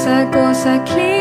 cosa, cosa clean.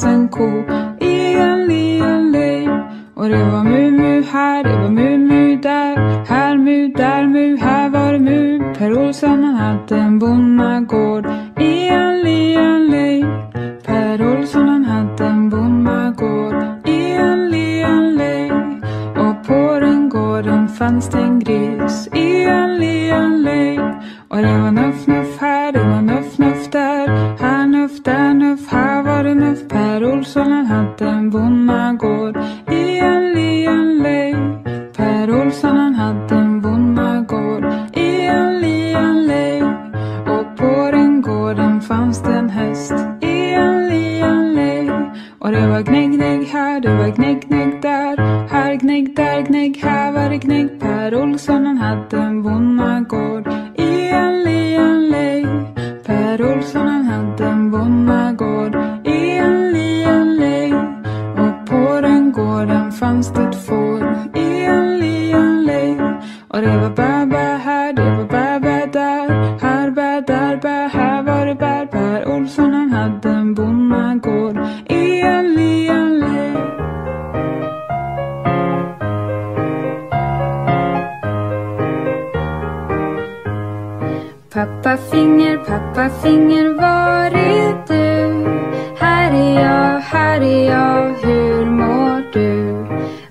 Fanns en ko i en liten lej. Och det var mu mu här, det var mu mu där. Här mu, där mu, här var det mu. Per Olsson han hade en bonnagård i en liten lej. Per Olsson han hade en bonnagård i en liten lej. Och på den gården fanns det en gris Och det var gnägg, gnägg här, det var gnägg, gnägg där. Här gnägg, där gnägg, här var det gnägg. Per Olsson han hade en bonnagård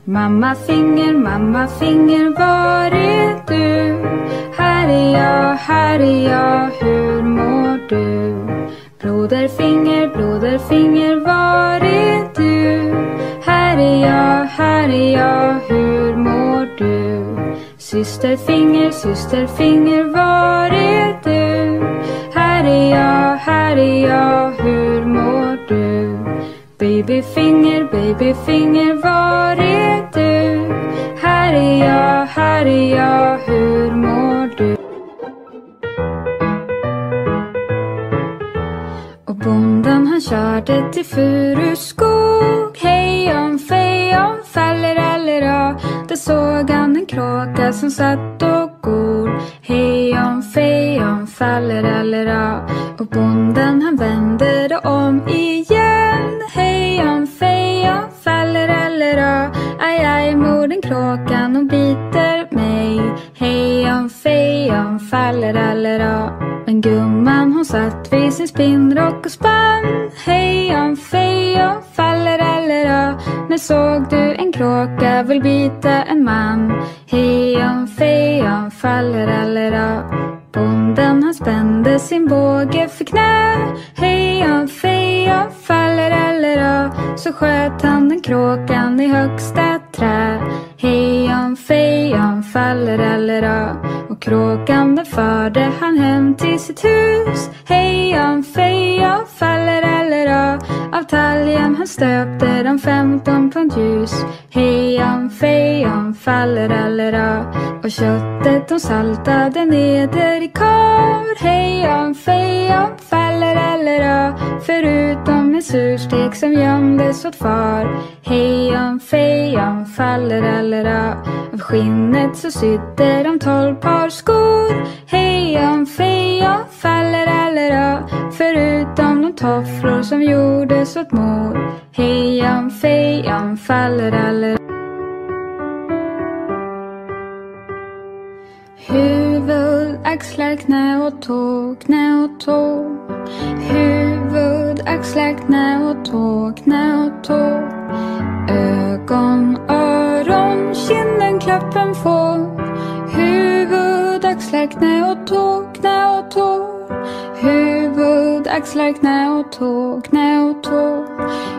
Mamma finger, mamma finger, var är du? Här är jag, här är jag, hur mår du? Broderfinger, broderfinger, var är du? Här är jag, här är jag, hur mår du? Systerfinger, systerfinger var är du? Här är jag, här är jag, hur mår du? Babyfinger, babyfinger, var är du? Är jag, här är jag, hur mår du? Och bonden han körde till Furuskog. Hejon fejon fallerallera Där såg han en kråka som satt och gol. Hejon fejon fallerallera Och bonden han vände det om igen. Fejon fallerallera Men gumman hon satt vid sin spinnrock och spann. Hejon fejon fallerallera När såg du en kråka vill bita en man? Hejon fejon fallerallera Bonden han spände sin båge för knä. Hejon fejon fallerallera Så sköt han den kråkan i högsta ett trä. faller aller fallerallera och kråkan den förde han hem till sitt hus. Hejan fejan fallerallera av talgen han stöpte de femton pund ljus. Hejan fejan fallerallera och köttet de saltade neder i kar. Hejan fejan fallerallera förutom en surstek som gömdes åt far. Hejan fejan fallerallera av skinnet så sydde de tolv par skor. Hejan fejan fallerallera förutom de tofflor som gjordes åt mor. Hejan fejan fallerallera Huvud, axlar, knä och tå, knä och tå. Huvud, axlar, knä och tå, knä och tå. Ögon, öron, kinden, klappen får. Huvud, axlar, knä och tå, knä och tå. Huvud, axlar, knä och tå, knä och tå.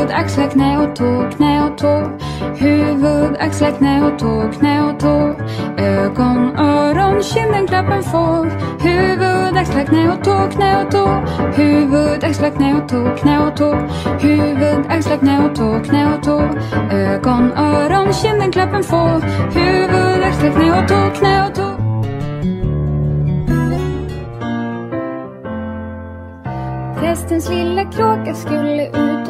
Huvud, axlar, knä och tå, knä och tå. Huvud, axlar, knä och tå, knä och tå. Ögon, öron, kinden, klappen får. Huvud, axlar, knä och tå, knä och tå. Huvud, axlar, knä och tå, knä och tå. Huvud, axlar, knä och tå, knä och tå. Ögon, öron, kinden, klappen får. Huvud, axlar, knä och tå, knä och tå. Prästens lilla kråka skulle ut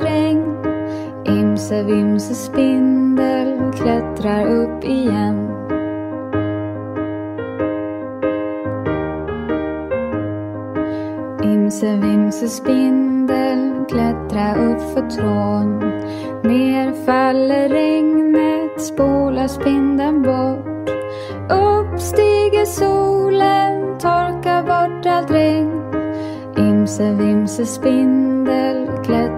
dräng Imse vimse spindel klättrar upp igen. Imse vimse spindel klättrar upp för trån. Ner faller regnet, spolar spindeln bort. Upp stiger solen, torkar bort allt regn. Imse vimse spindel klättrar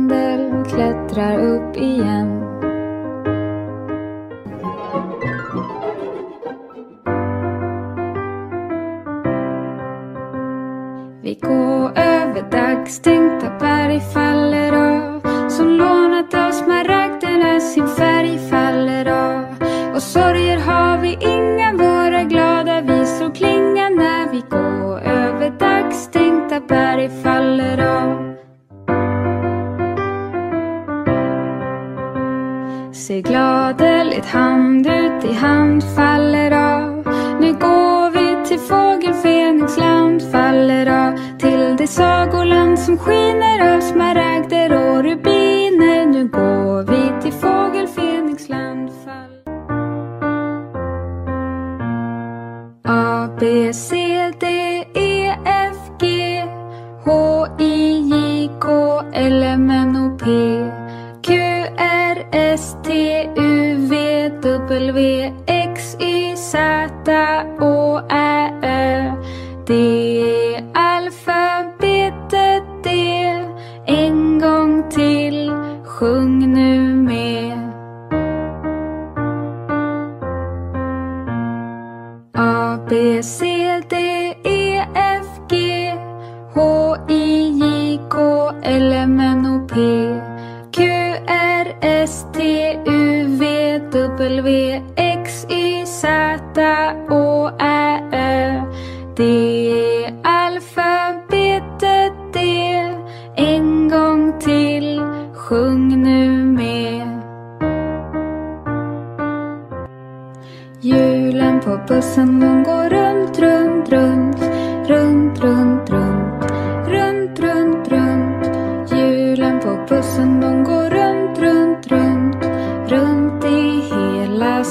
klättrar upp igen. Vi går över dagstid Se gladeligt hand ut i hand faller av. Nu går vi till fågelfeniksland faller av. Till det sagoland som skiner av smaragder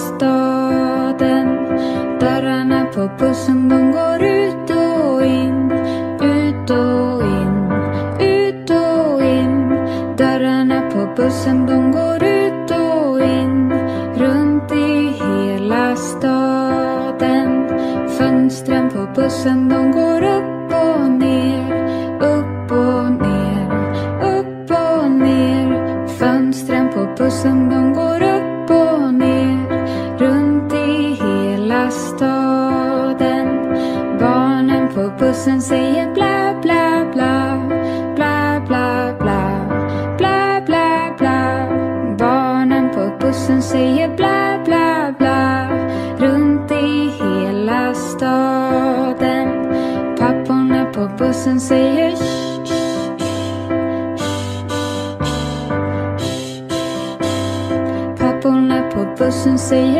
staden. Dörrarna på bussen, de bussen säger bla bla bla runt i hela staden. Papporna på bussen säger shh, shh, shh, Papporna på bussen säger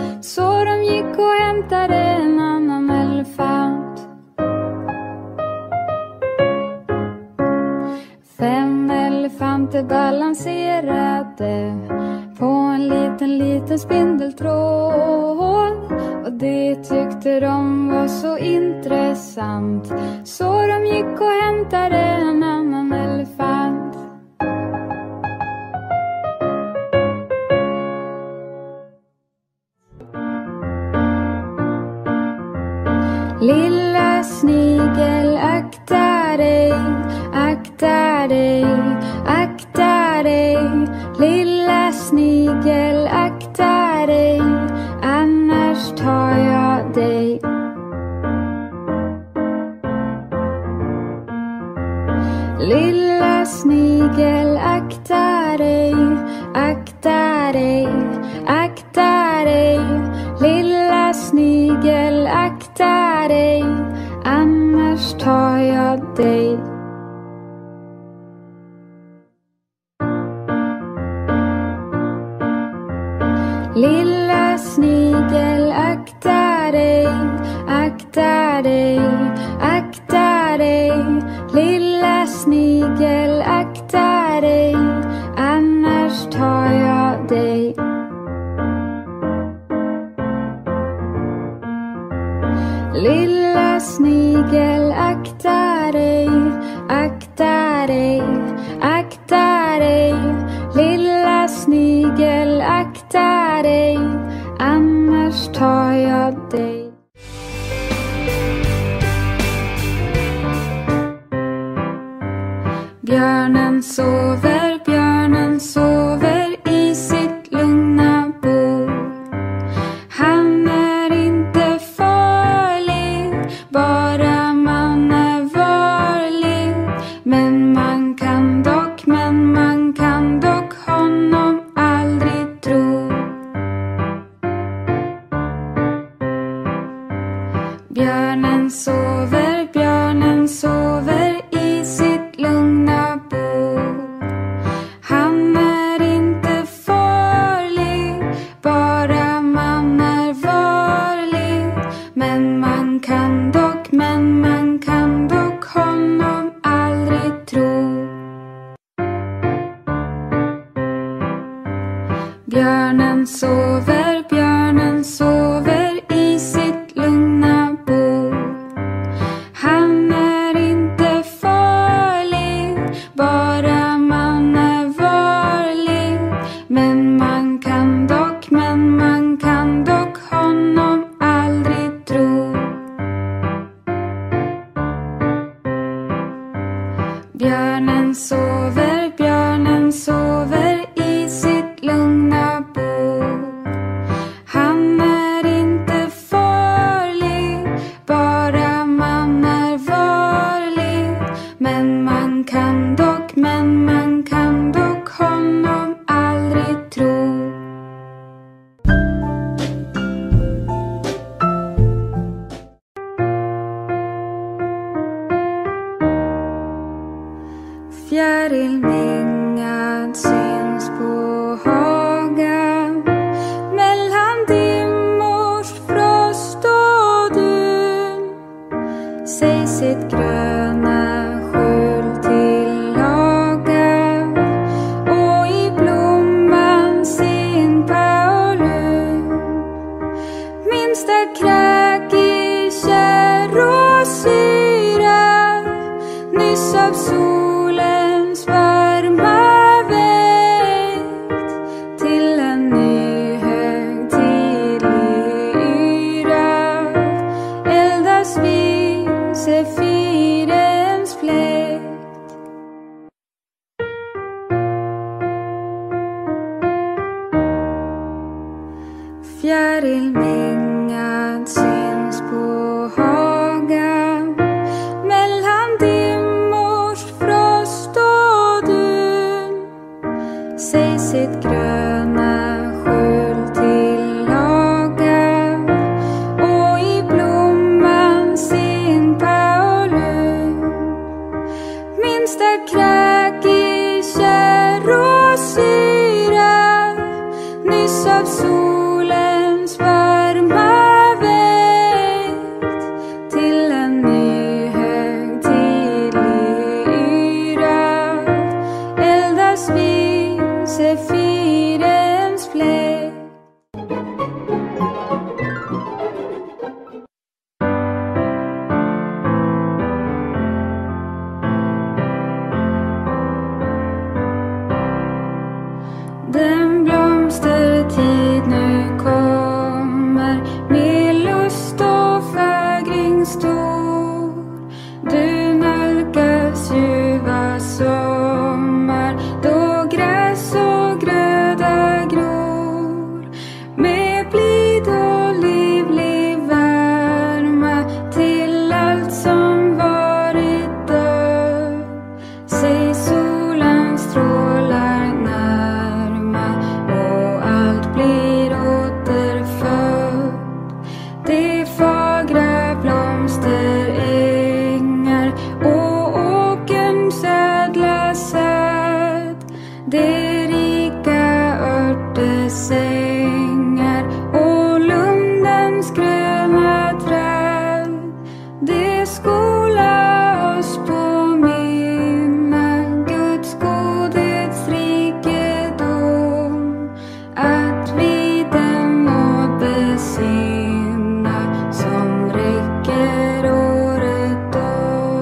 sneak confiar me.